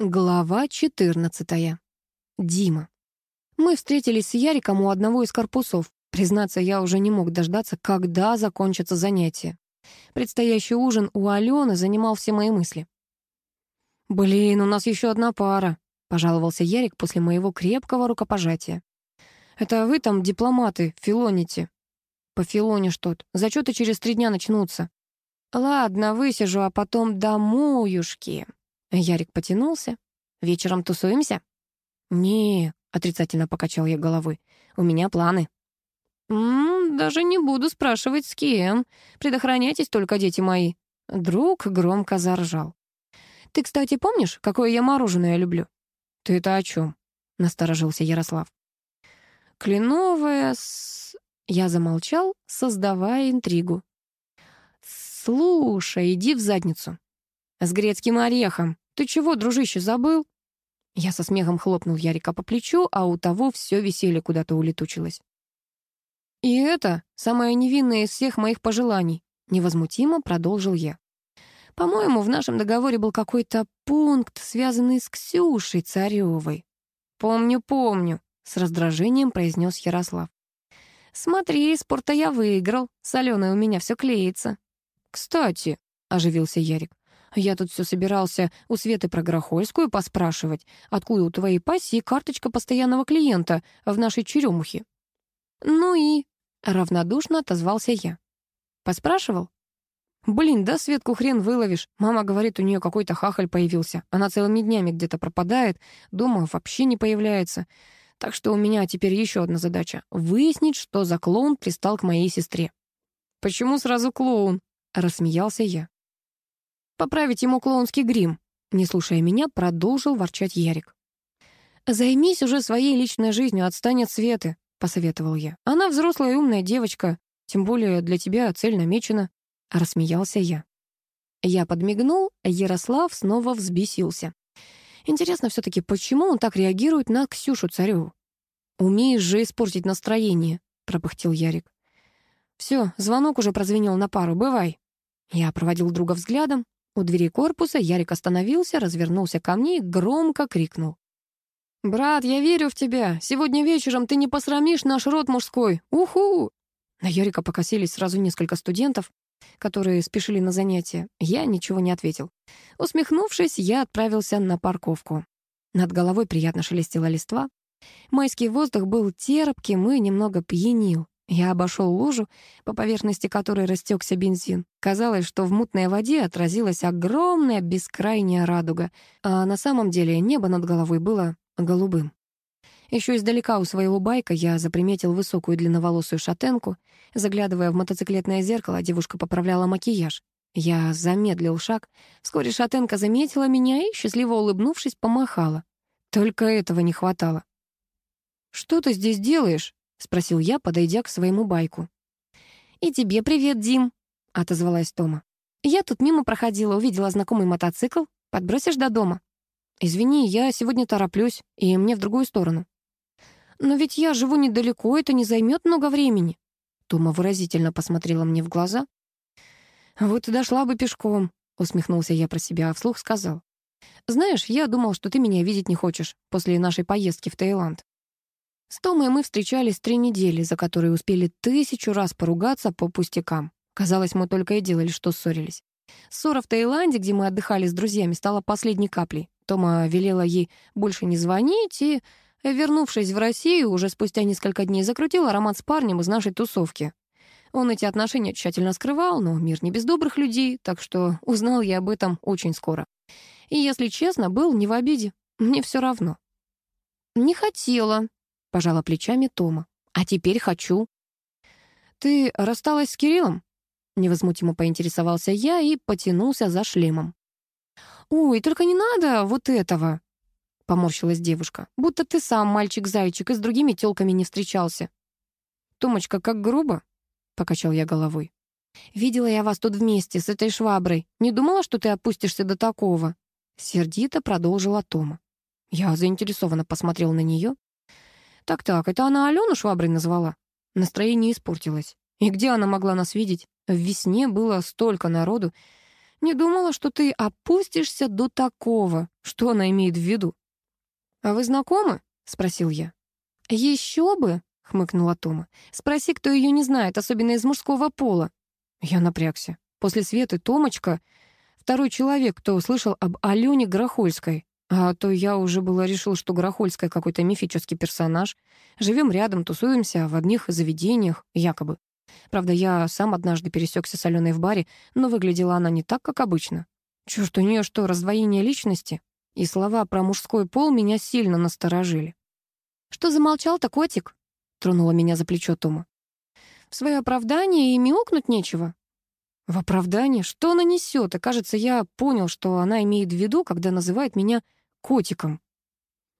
Глава 14. Дима. Мы встретились с Яриком у одного из корпусов. Признаться, я уже не мог дождаться, когда закончатся занятия. Предстоящий ужин у Алены занимал все мои мысли. «Блин, у нас еще одна пара», — пожаловался Ярик после моего крепкого рукопожатия. «Это вы там, дипломаты, филоните?» «Пофилонишь тут. Зачеты через три дня начнутся». «Ладно, высижу, а потом домоюшки», Ярик потянулся. «Вечером тусуемся?» «Не», — отрицательно покачал я головой. «У меня планы». «М -м, «Даже не буду спрашивать, с кем. Предохраняйтесь только, дети мои». Друг громко заржал. «Ты, кстати, помнишь, какое я мороженое люблю?» «Ты это о чем? насторожился Ярослав. «Кленовое с...» Я замолчал, создавая интригу. «Слушай, иди в задницу», «С грецким орехом. Ты чего, дружище, забыл?» Я со смехом хлопнул Ярика по плечу, а у того все веселье куда-то улетучилось. «И это самое невинное из всех моих пожеланий», — невозмутимо продолжил я. «По-моему, в нашем договоре был какой-то пункт, связанный с Ксюшей Царевой». «Помню, помню», — с раздражением произнес Ярослав. «Смотри, спорта я выиграл, соленое у меня все клеится». «Кстати», — оживился Ярик, я тут все собирался у Светы про Грохольскую поспрашивать, откуда у твоей пассии карточка постоянного клиента в нашей черемухе. Ну и... Равнодушно отозвался я. Поспрашивал? Блин, да Светку хрен выловишь. Мама говорит, у нее какой-то хахаль появился. Она целыми днями где-то пропадает, дома вообще не появляется. Так что у меня теперь еще одна задача — выяснить, что за клоун пристал к моей сестре. «Почему сразу клоун?» — рассмеялся я. Поправить ему клоунский грим. Не слушая меня, продолжил ворчать Ярик. «Займись уже своей личной жизнью, отстань от Светы», — посоветовал я. «Она взрослая и умная девочка, тем более для тебя цель намечена», — рассмеялся я. Я подмигнул, а Ярослав снова взбесился. Интересно все таки почему он так реагирует на Ксюшу Цареву? «Умеешь же испортить настроение», — пропыхтел Ярик. Все, звонок уже прозвенел на пару, бывай». Я проводил друга взглядом, у двери корпуса Ярик остановился, развернулся ко мне и громко крикнул. «Брат, я верю в тебя. Сегодня вечером ты не посрамишь наш род мужской. Уху!» На Ярика покосились сразу несколько студентов, которые спешили на занятия. Я ничего не ответил. Усмехнувшись, я отправился на парковку. Над головой приятно шелестела листва. Майский воздух был терпким и немного пьянил. Я обошел лужу, по поверхности которой растекся бензин. Казалось, что в мутной воде отразилась огромная бескрайняя радуга, а на самом деле небо над головой было голубым. Еще издалека у своего байка я заприметил высокую длинноволосую шатенку. Заглядывая в мотоциклетное зеркало, девушка поправляла макияж. Я замедлил шаг. Вскоре шатенка заметила меня и, счастливо улыбнувшись, помахала. Только этого не хватало. «Что ты здесь делаешь?» — спросил я, подойдя к своему байку. «И тебе привет, Дим», — отозвалась Тома. «Я тут мимо проходила, увидела знакомый мотоцикл. Подбросишь до дома?» «Извини, я сегодня тороплюсь, и мне в другую сторону». «Но ведь я живу недалеко, это не займет много времени». Тома выразительно посмотрела мне в глаза. «Вот и дошла бы пешком», — усмехнулся я про себя, а вслух сказал. «Знаешь, я думал, что ты меня видеть не хочешь после нашей поездки в Таиланд. С Томой мы встречались три недели, за которые успели тысячу раз поругаться по пустякам. Казалось, мы только и делали, что ссорились. Ссора в Таиланде, где мы отдыхали с друзьями, стала последней каплей. Тома велела ей больше не звонить и, вернувшись в Россию, уже спустя несколько дней закрутила роман с парнем из нашей тусовки. Он эти отношения тщательно скрывал, но мир не без добрых людей, так что узнал я об этом очень скоро. И, если честно, был не в обиде. Мне все равно. «Не хотела», — пожала плечами Тома. «А теперь хочу». «Ты рассталась с Кириллом?» Невозмутимо поинтересовался я и потянулся за шлемом. «Ой, только не надо вот этого!» Поморщилась девушка. «Будто ты сам мальчик-зайчик и с другими тёлками не встречался». «Томочка, как грубо?» Покачал я головой. «Видела я вас тут вместе с этой шваброй. Не думала, что ты опустишься до такого?» Сердито продолжила Тома. Я заинтересованно посмотрел на нее. Так-так, это она Алену шваброй назвала? Настроение испортилось. И где она могла нас видеть? В весне было столько народу. Не думала, что ты опустишься до такого. Что она имеет в виду? «А вы знакомы?» — спросил я. «Еще бы!» — хмыкнула Тома. «Спроси, кто ее не знает, особенно из мужского пола». Я напрягся. После Светы Томочка — второй человек, кто услышал об Алене Грохольской. А то я уже было решил, что Грохольская какой-то мифический персонаж. Живем рядом, тусуемся в одних заведениях, якобы. Правда, я сам однажды пересекся с Аленой в баре, но выглядела она не так, как обычно. Чёрт, у нее что, раздвоение личности? И слова про мужской пол меня сильно насторожили. «Что замолчал-то, котик?» — тронула меня за плечо Тома. «В свое оправдание и мяукнуть нечего». «В оправдание? Что она несет? И кажется, я понял, что она имеет в виду, когда называет меня котиком».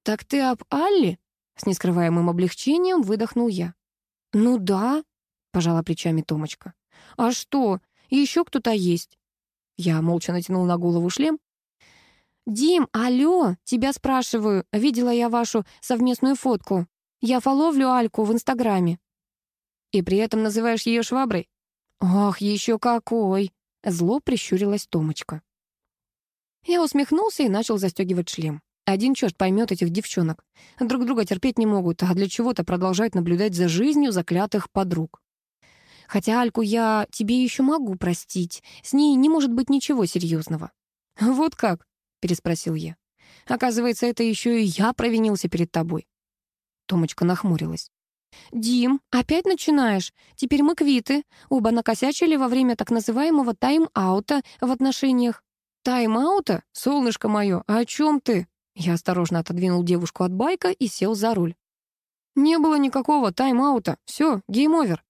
«Так ты об Алле?» — с нескрываемым облегчением выдохнул я. «Ну да», — пожала плечами Томочка. «А что, еще кто-то есть?» Я молча натянул на голову шлем. «Дим, алло, тебя спрашиваю. Видела я вашу совместную фотку. Я фоловлю Альку в Инстаграме». «И при этом называешь ее шваброй?» «Ох, еще какой!» — зло прищурилась Томочка. Я усмехнулся и начал застегивать шлем. Один черт поймет этих девчонок. Друг друга терпеть не могут, а для чего-то продолжают наблюдать за жизнью заклятых подруг. Хотя Альку я тебе еще могу простить. С ней не может быть ничего серьезного. «Вот как?» — переспросил я. «Оказывается, это еще и я провинился перед тобой». Томочка нахмурилась. «Дим, опять начинаешь? Теперь мы квиты. Оба накосячили во время так называемого тайм-аута в отношениях». «Тайм-аута? Солнышко мое, а о чем ты?» Я осторожно отодвинул девушку от байка и сел за руль. «Не было никакого тайм-аута. Все, game over».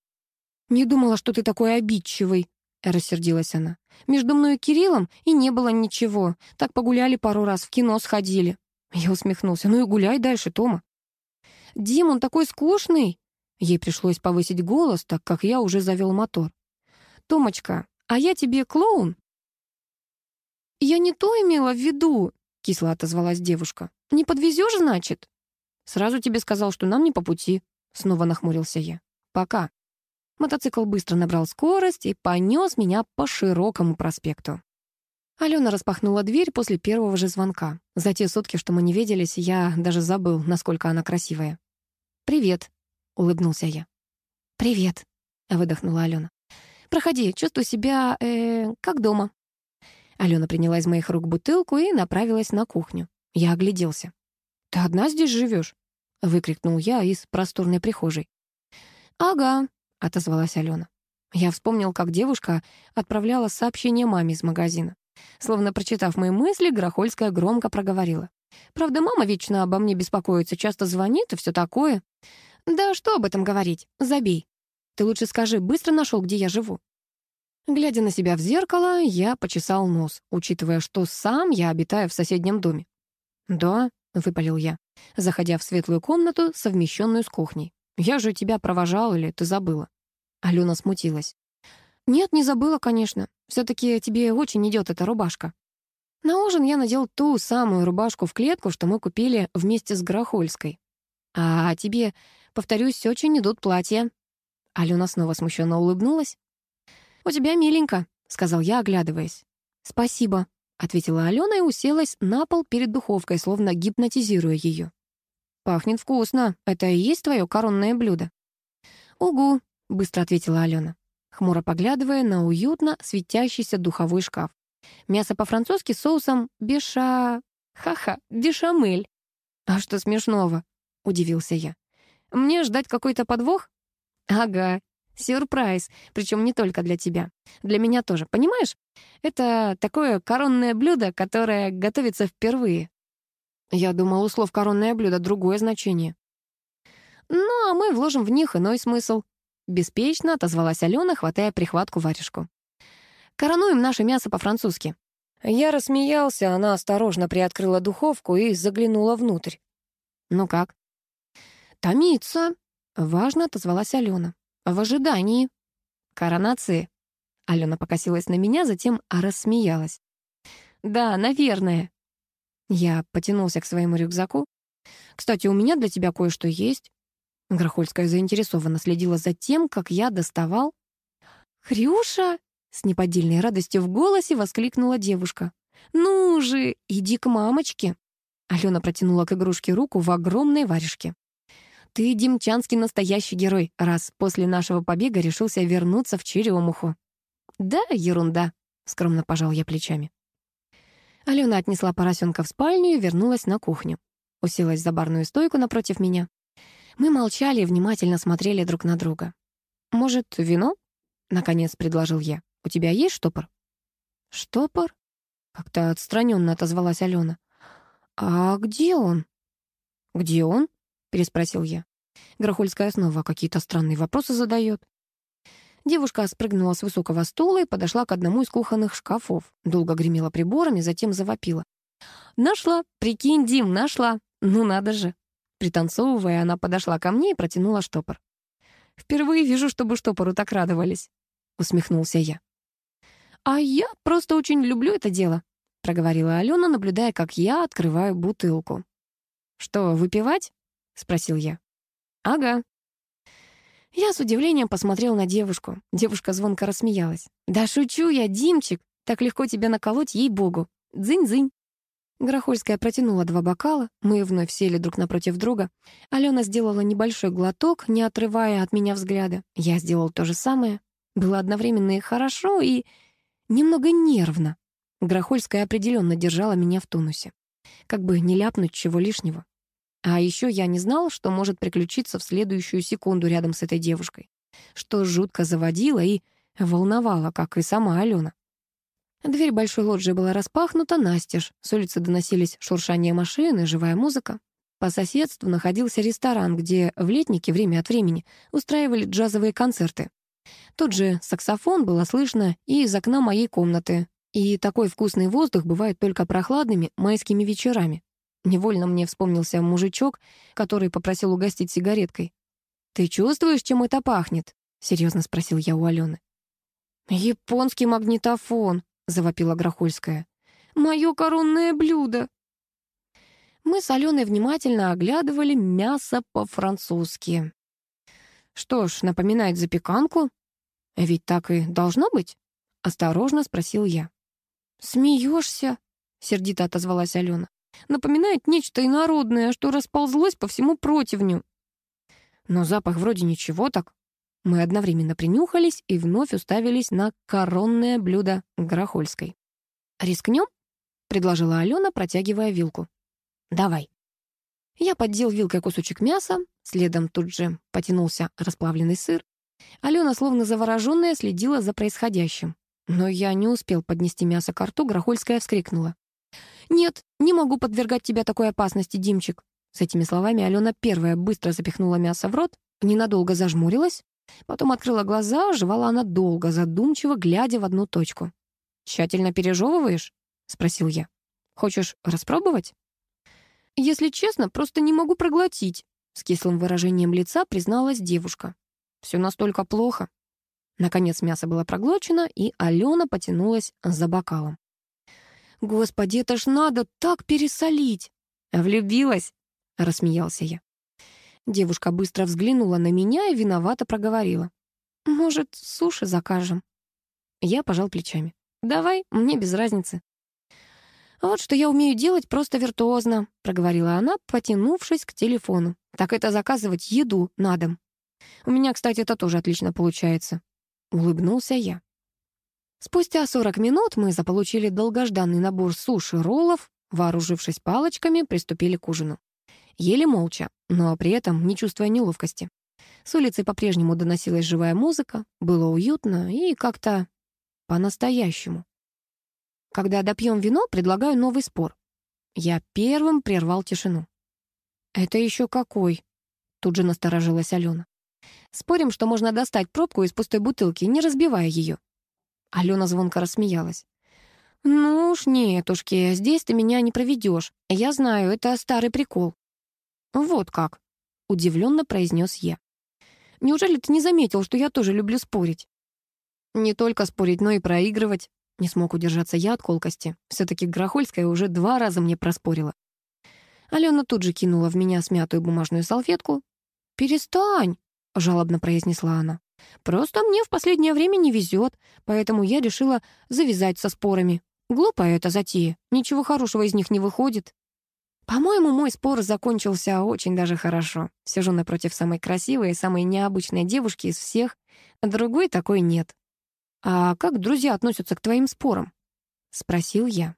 «Не думала, что ты такой обидчивый», — рассердилась она. «Между мной и Кириллом и не было ничего. Так погуляли пару раз, в кино сходили». Я усмехнулся. «Ну и гуляй дальше, Тома». «Дим, он такой скучный!» Ей пришлось повысить голос, так как я уже завел мотор. «Томочка, а я тебе клоун?» «Я не то имела в виду», — кисло отозвалась девушка. «Не подвезешь, значит?» «Сразу тебе сказал, что нам не по пути», — снова нахмурился я. «Пока». Мотоцикл быстро набрал скорость и понес меня по широкому проспекту. Алена распахнула дверь после первого же звонка. За те сутки, что мы не виделись, я даже забыл, насколько она красивая. «Привет», — улыбнулся я. «Привет», — выдохнула Алена. «Проходи, чувствую себя, э, как дома». Алена приняла из моих рук бутылку и направилась на кухню. Я огляделся. «Ты одна здесь живешь? выкрикнул я из просторной прихожей. «Ага», — отозвалась Алена. Я вспомнил, как девушка отправляла сообщение маме из магазина. Словно прочитав мои мысли, Грохольская громко проговорила. «Правда, мама вечно обо мне беспокоится, часто звонит и все такое». «Да что об этом говорить? Забей. Ты лучше скажи, быстро нашел, где я живу?» Глядя на себя в зеркало, я почесал нос, учитывая, что сам я обитаю в соседнем доме. «Да», — выпалил я, заходя в светлую комнату, совмещенную с кухней. «Я же тебя провожал или ты забыла?» Алена смутилась. «Нет, не забыла, конечно. все таки тебе очень идет эта рубашка». На ужин я надел ту самую рубашку в клетку, что мы купили вместе с Грохольской. «А тебе, повторюсь, очень идут платья». Алена снова смущенно улыбнулась. «У тебя миленько», — сказал я, оглядываясь. «Спасибо», — ответила Алена и уселась на пол перед духовкой, словно гипнотизируя ее. «Пахнет вкусно. Это и есть твое коронное блюдо?» «Угу», — быстро ответила Алена, хмуро поглядывая на уютно светящийся духовой шкаф. «Мясо по-французски соусом беша... Ха-ха, бешамель». «А что смешного?» — удивился я. «Мне ждать какой-то подвох?» «Ага, сюрприз, причем не только для тебя. Для меня тоже, понимаешь? Это такое коронное блюдо, которое готовится впервые. Я думал, у слов «коронное блюдо» другое значение. Ну, а мы вложим в них иной смысл. Беспечно отозвалась Алена, хватая прихватку варежку. Коронуем наше мясо по-французски. Я рассмеялся, она осторожно приоткрыла духовку и заглянула внутрь. «Ну как?» «Томится», — важно отозвалась Алена. «В ожидании». «Коронации?» Алена покосилась на меня, затем рассмеялась. «Да, наверное», я потянулся к своему рюкзаку. «Кстати, у меня для тебя кое-что есть». Грохольская заинтересованно следила за тем, как я доставал. «Хрюша!» С неподдельной радостью в голосе воскликнула девушка. «Ну же, иди к мамочке!» Алена протянула к игрушке руку в огромной варежке. «Ты, Демчанский, настоящий герой, раз после нашего побега решился вернуться в Черемуху». «Да, ерунда», — скромно пожал я плечами. Алена отнесла поросенка в спальню и вернулась на кухню. Уселась за барную стойку напротив меня. Мы молчали и внимательно смотрели друг на друга. «Может, вино?» — наконец предложил я. «У тебя есть штопор?» «Штопор?» — как-то отстраненно отозвалась Алена. «А где он?» «Где он?» — переспросил я. Грохольская снова какие-то странные вопросы задает. Девушка спрыгнула с высокого стула и подошла к одному из кухонных шкафов. Долго гремела приборами, затем завопила. «Нашла! Прикинь, Дим, нашла! Ну надо же!» Пританцовывая, она подошла ко мне и протянула штопор. «Впервые вижу, чтобы штопору так радовались», — усмехнулся я. «А я просто очень люблю это дело», — проговорила Алена, наблюдая, как я открываю бутылку. «Что, выпивать?» — спросил я. «Ага». Я с удивлением посмотрел на девушку. Девушка звонко рассмеялась. «Да шучу я, Димчик! Так легко тебя наколоть, ей-богу! Дзынь-дзынь!» Горохольская протянула два бокала, мы вновь сели друг напротив друга. Алена сделала небольшой глоток, не отрывая от меня взгляда. Я сделал то же самое. Было одновременно и хорошо, и немного нервно. Грохольская определенно держала меня в тонусе. Как бы не ляпнуть чего лишнего. А еще я не знал, что может приключиться в следующую секунду рядом с этой девушкой. Что жутко заводило и волновало, как и сама Алена. Дверь большой лоджии была распахнута настежь. С улицы доносились шуршание машины, живая музыка. По соседству находился ресторан, где в летнике время от времени устраивали джазовые концерты. Тот же саксофон было слышно и из окна моей комнаты. И такой вкусный воздух бывает только прохладными майскими вечерами. Невольно мне вспомнился мужичок, который попросил угостить сигареткой. «Ты чувствуешь, чем это пахнет?» — серьезно спросил я у Алены. «Японский магнитофон», завопила Грохольская. «Мое коронное блюдо!» Мы с Аленой внимательно оглядывали мясо по-французски. «Что ж, напоминает запеканку?» «Ведь так и должно быть?» — осторожно спросил я. «Смеешься?» — сердито отозвалась Алена. «Напоминает нечто инородное, что расползлось по всему противню». Но запах вроде ничего так. Мы одновременно принюхались и вновь уставились на коронное блюдо Горохольской. «Рискнем?» — предложила Алена, протягивая вилку. «Давай». Я поддел вилкой кусочек мяса, следом тут же потянулся расплавленный сыр. Алена, словно завороженная, следила за происходящим. Но я не успел поднести мясо к рту, Грохольская вскрикнула. «Нет, не могу подвергать тебя такой опасности, Димчик». С этими словами Алена первая быстро запихнула мясо в рот, ненадолго зажмурилась, Потом открыла глаза, жевала она долго, задумчиво, глядя в одну точку. «Тщательно пережевываешь?» — спросил я. «Хочешь распробовать?» «Если честно, просто не могу проглотить», — с кислым выражением лица призналась девушка. «Все настолько плохо». Наконец мясо было проглочено, и Алена потянулась за бокалом. «Господи, это ж надо так пересолить!» «Влюбилась?» — рассмеялся я. Девушка быстро взглянула на меня и виновато проговорила. «Может, суши закажем?» Я пожал плечами. «Давай, мне без разницы». «Вот что я умею делать просто виртуозно», — проговорила она, потянувшись к телефону. «Так это заказывать еду на дом. У меня, кстати, это тоже отлично получается». Улыбнулся я. Спустя 40 минут мы заполучили долгожданный набор суши-роллов, вооружившись палочками, приступили к ужину. Ели молча, но при этом не чувствуя неловкости. С улицы по-прежнему доносилась живая музыка, было уютно и как-то по-настоящему. Когда допьем вино, предлагаю новый спор. Я первым прервал тишину. «Это еще какой?» Тут же насторожилась Алена. «Спорим, что можно достать пробку из пустой бутылки, не разбивая ее». Алена звонко рассмеялась. «Ну уж нет, ушки, здесь ты меня не проведешь. Я знаю, это старый прикол. «Вот как», — удивленно произнес я. «Неужели ты не заметил, что я тоже люблю спорить?» «Не только спорить, но и проигрывать», — не смог удержаться я от колкости. Все-таки Грохольская уже два раза мне проспорила. Алена тут же кинула в меня смятую бумажную салфетку. «Перестань», — жалобно произнесла она. Просто мне в последнее время не везет, поэтому я решила завязать со спорами. Глупая эта затея, ничего хорошего из них не выходит. По-моему, мой спор закончился очень даже хорошо. Сижу напротив самой красивой и самой необычной девушки из всех, а другой такой нет. «А как друзья относятся к твоим спорам?» — спросил я.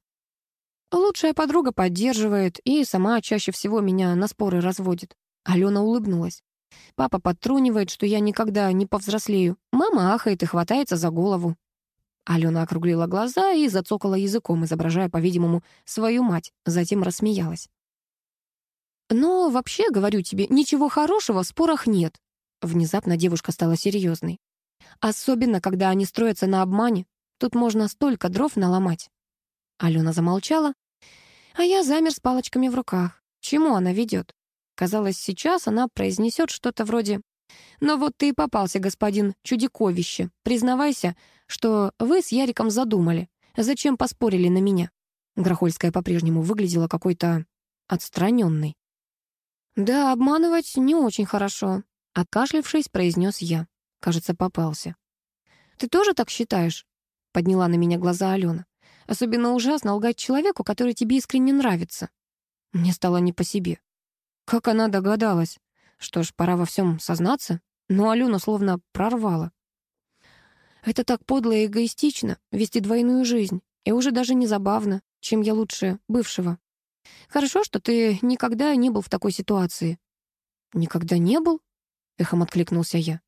Лучшая подруга поддерживает и сама чаще всего меня на споры разводит. Алена улыбнулась. Папа подтрунивает, что я никогда не повзрослею. Мама ахает и хватается за голову. Алена округлила глаза и зацокала языком, изображая, по-видимому, свою мать, затем рассмеялась. «Но вообще, говорю тебе, ничего хорошего в спорах нет». Внезапно девушка стала серьезной. «Особенно, когда они строятся на обмане. Тут можно столько дров наломать». Алена замолчала, а я замер с палочками в руках. Чему она ведет? Казалось, сейчас она произнесет что-то вроде «Но вот ты и попался, господин чудиковище. Признавайся, что вы с Яриком задумали. Зачем поспорили на меня?» Грохольская по-прежнему выглядела какой-то отстраненной. «Да, обманывать не очень хорошо», — откашлившись, произнес я. Кажется, попался. «Ты тоже так считаешь?» — подняла на меня глаза Алена. «Особенно ужасно лгать человеку, который тебе искренне нравится». Мне стало не по себе. Как она догадалась? Что ж, пора во всем сознаться. Но Алена словно прорвала. Это так подло и эгоистично — вести двойную жизнь. И уже даже не забавно, чем я лучше бывшего. Хорошо, что ты никогда не был в такой ситуации». «Никогда не был?» — эхом откликнулся я.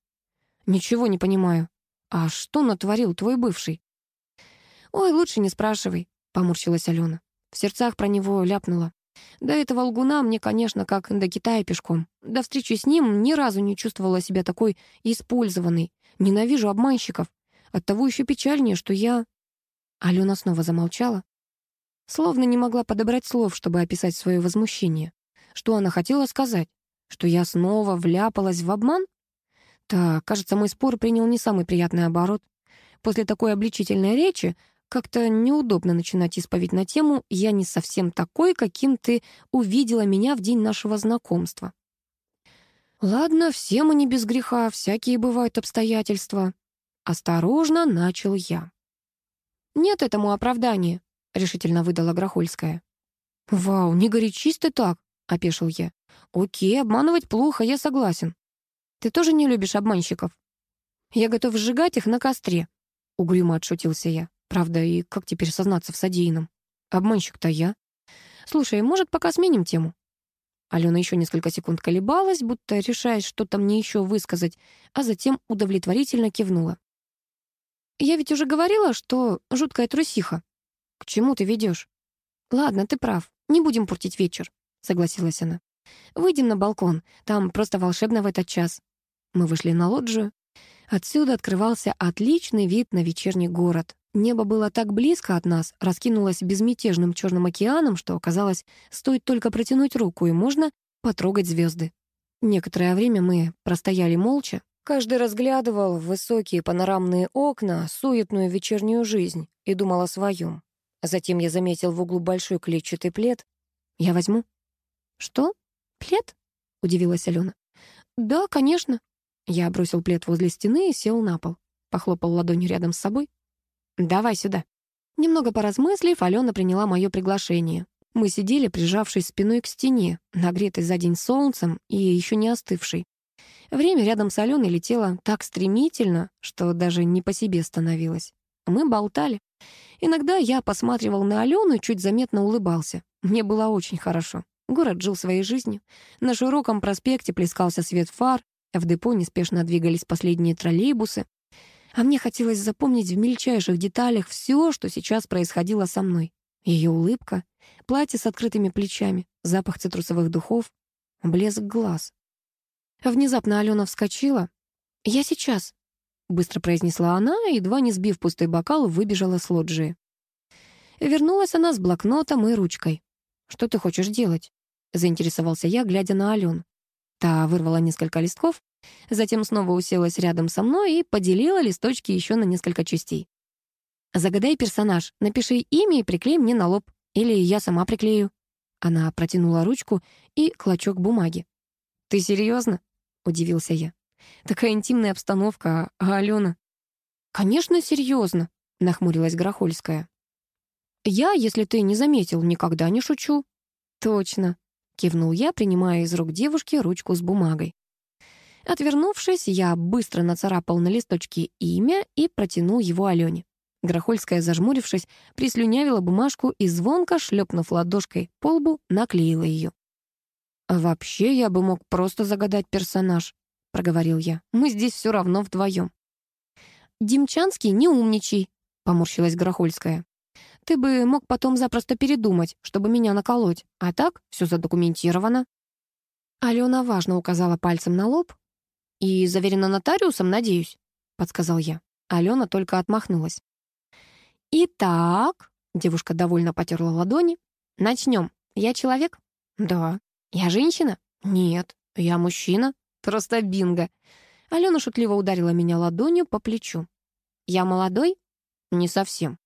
«Ничего не понимаю. А что натворил твой бывший?» «Ой, лучше не спрашивай», — поморщилась Алена. В сердцах про него ляпнула. До этого лгуна мне, конечно, как до Китая пешком. До встречи с ним ни разу не чувствовала себя такой использованной. Ненавижу обманщиков. Оттого еще печальнее, что я... Алена снова замолчала, Словно не могла подобрать слов, чтобы описать свое возмущение. Что она хотела сказать? Что я снова вляпалась в обман? Так, кажется, мой спор принял не самый приятный оборот. После такой обличительной речи как-то неудобно начинать исповедь на тему «я не совсем такой, каким ты увидела меня в день нашего знакомства». Ладно, все мы не без греха, всякие бывают обстоятельства. Осторожно начал я. Нет этому оправдания. — решительно выдала Грохольская. «Вау, не горячись ты так!» — опешил я. «Окей, обманывать плохо, я согласен. Ты тоже не любишь обманщиков?» «Я готов сжигать их на костре», — угрюмо отшутился я. «Правда, и как теперь сознаться в содеянном? Обманщик-то я. Слушай, может, пока сменим тему?» Алена еще несколько секунд колебалась, будто решаясь что-то мне еще высказать, а затем удовлетворительно кивнула. «Я ведь уже говорила, что жуткая трусиха», «К чему ты ведешь?» «Ладно, ты прав. Не будем портить вечер», — согласилась она. «Выйдем на балкон. Там просто волшебно в этот час». Мы вышли на лоджию. Отсюда открывался отличный вид на вечерний город. Небо было так близко от нас, раскинулось безмятежным черным океаном, что, казалось, стоит только протянуть руку, и можно потрогать звезды. Некоторое время мы простояли молча. Каждый разглядывал высокие панорамные окна суетную вечернюю жизнь и думал о своем. Затем я заметил в углу большой клетчатый плед. «Я возьму». «Что? Плед?» — удивилась Алена. «Да, конечно». Я бросил плед возле стены и сел на пол. Похлопал ладонью рядом с собой. «Давай сюда». Немного поразмыслив, Алена приняла мое приглашение. Мы сидели, прижавшись спиной к стене, нагретой за день солнцем и еще не остывшей. Время рядом с Аленой летело так стремительно, что даже не по себе становилось. Мы болтали. Иногда я посматривал на Алену и чуть заметно улыбался. Мне было очень хорошо. Город жил своей жизнью. На широком проспекте плескался свет фар, в депо неспешно двигались последние троллейбусы. А мне хотелось запомнить в мельчайших деталях все, что сейчас происходило со мной. Ее улыбка, платье с открытыми плечами, запах цитрусовых духов, блеск глаз. Внезапно Алена вскочила. «Я сейчас», быстро произнесла она, едва не сбив пустой бокал, выбежала с лоджии. Вернулась она с блокнотом и ручкой. «Что ты хочешь делать?» — заинтересовался я, глядя на Алену. Та вырвала несколько листков, затем снова уселась рядом со мной и поделила листочки еще на несколько частей. «Загадай персонаж, напиши имя и приклей мне на лоб. Или я сама приклею». Она протянула ручку и клочок бумаги. «Ты серьезно? удивился я. Такая интимная обстановка, а Алена... «Конечно, серьезно», — нахмурилась Грохольская. «Я, если ты не заметил, никогда не шучу». «Точно», — кивнул я, принимая из рук девушки ручку с бумагой. Отвернувшись, я быстро нацарапал на листочке имя и протянул его Алене. Грохольская, зажмурившись, прислюнявила бумажку и звонко, шлепнув ладошкой по лбу, наклеила ее. «Вообще я бы мог просто загадать персонаж», — проговорил я. «Мы здесь все равно вдвоем». «Демчанский, не умничай», — поморщилась Грохольская. «Ты бы мог потом запросто передумать, чтобы меня наколоть, а так все задокументировано». Алена важно указала пальцем на лоб. «И заверено нотариусом, надеюсь», — подсказал я. Алена только отмахнулась. «Итак», — девушка довольно потерла ладони, — «начнем. Я человек?» «Да». «Я женщина?» «Нет». «Я мужчина?» «Просто бинго». Алена шутливо ударила меня ладонью по плечу. «Я молодой?» «Не совсем».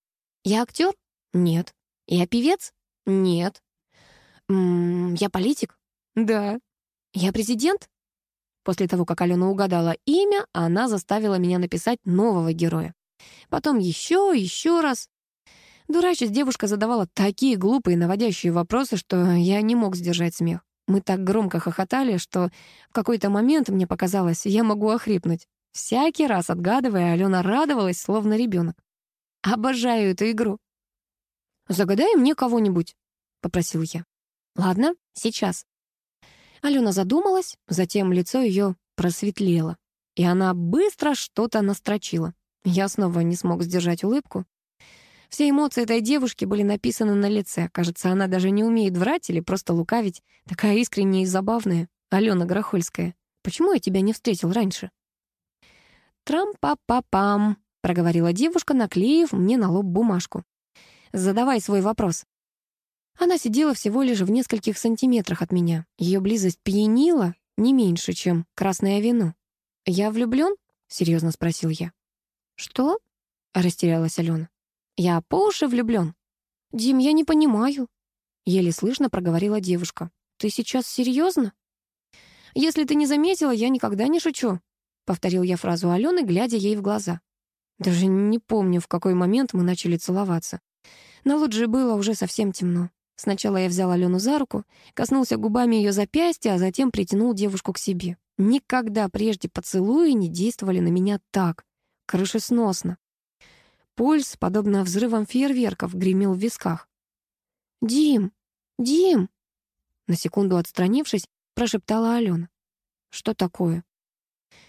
«Я актер?» «Нет». «Я певец?» «Нет». «М -м, «Я политик?» «Да». «Я президент?» После того, как Алена угадала имя, она заставила меня написать нового героя. Потом еще, еще раз. Дурачась, девушка задавала такие глупые наводящие вопросы, что я не мог сдержать смех. Мы так громко хохотали, что в какой-то момент мне показалось, я могу охрипнуть. Всякий раз отгадывая, Алена радовалась, словно ребенок. Обожаю эту игру. «Загадай мне кого-нибудь», — попросил я. «Ладно, сейчас». Алена задумалась, затем лицо ее просветлело, и она быстро что-то настрочила. Я снова не смог сдержать улыбку. Все эмоции этой девушки были написаны на лице. Кажется, она даже не умеет врать или просто лукавить. Такая искренняя и забавная. Алена Грохольская. Почему я тебя не встретил раньше? «Трам-па-па-пам», — проговорила девушка, наклеив мне на лоб бумажку. «Задавай свой вопрос». Она сидела всего лишь в нескольких сантиметрах от меня. Ее близость пьянила не меньше, чем красное вино. «Я влюблен?» — серьезно спросил я. «Что?» — растерялась Алена. «Я по уши влюблен». «Дим, я не понимаю», — еле слышно проговорила девушка. «Ты сейчас серьезно?» «Если ты не заметила, я никогда не шучу», — повторил я фразу Алены, глядя ей в глаза. Даже не помню, в какой момент мы начали целоваться. На лоджии было уже совсем темно. Сначала я взял Алену за руку, коснулся губами ее запястья, а затем притянул девушку к себе. Никогда прежде поцелуи не действовали на меня так крышесносно. Пульс, подобно взрывам фейерверков, гремел в висках. «Дим! Дим!» На секунду отстранившись, прошептала Алена. «Что такое?»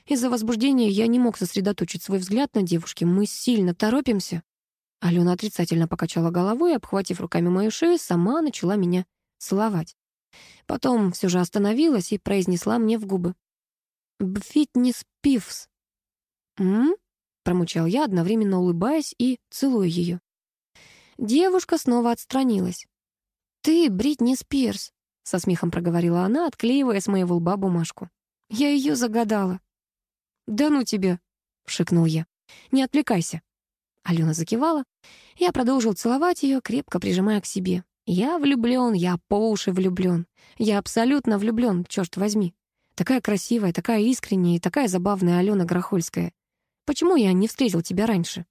Из-за возбуждения я не мог сосредоточить свой взгляд на девушке. Мы сильно торопимся. Алена отрицательно покачала головой, обхватив руками мою шею, сама начала меня целовать. Потом все же остановилась и произнесла мне в губы. «Бфитнис пивс». «М?» промучал я, одновременно улыбаясь и целуя ее. Девушка снова отстранилась. «Ты Бритни Спирс», — со смехом проговорила она, отклеивая с моего лба бумажку. «Я ее загадала». «Да ну тебе», — шикнул я. «Не отвлекайся». Алена закивала. Я продолжил целовать ее, крепко прижимая к себе. Я влюблен, я по уши влюблен. Я абсолютно влюблен, черт возьми. Такая красивая, такая искренняя и такая забавная Алена Грохольская. Почему я не встретил тебя раньше?»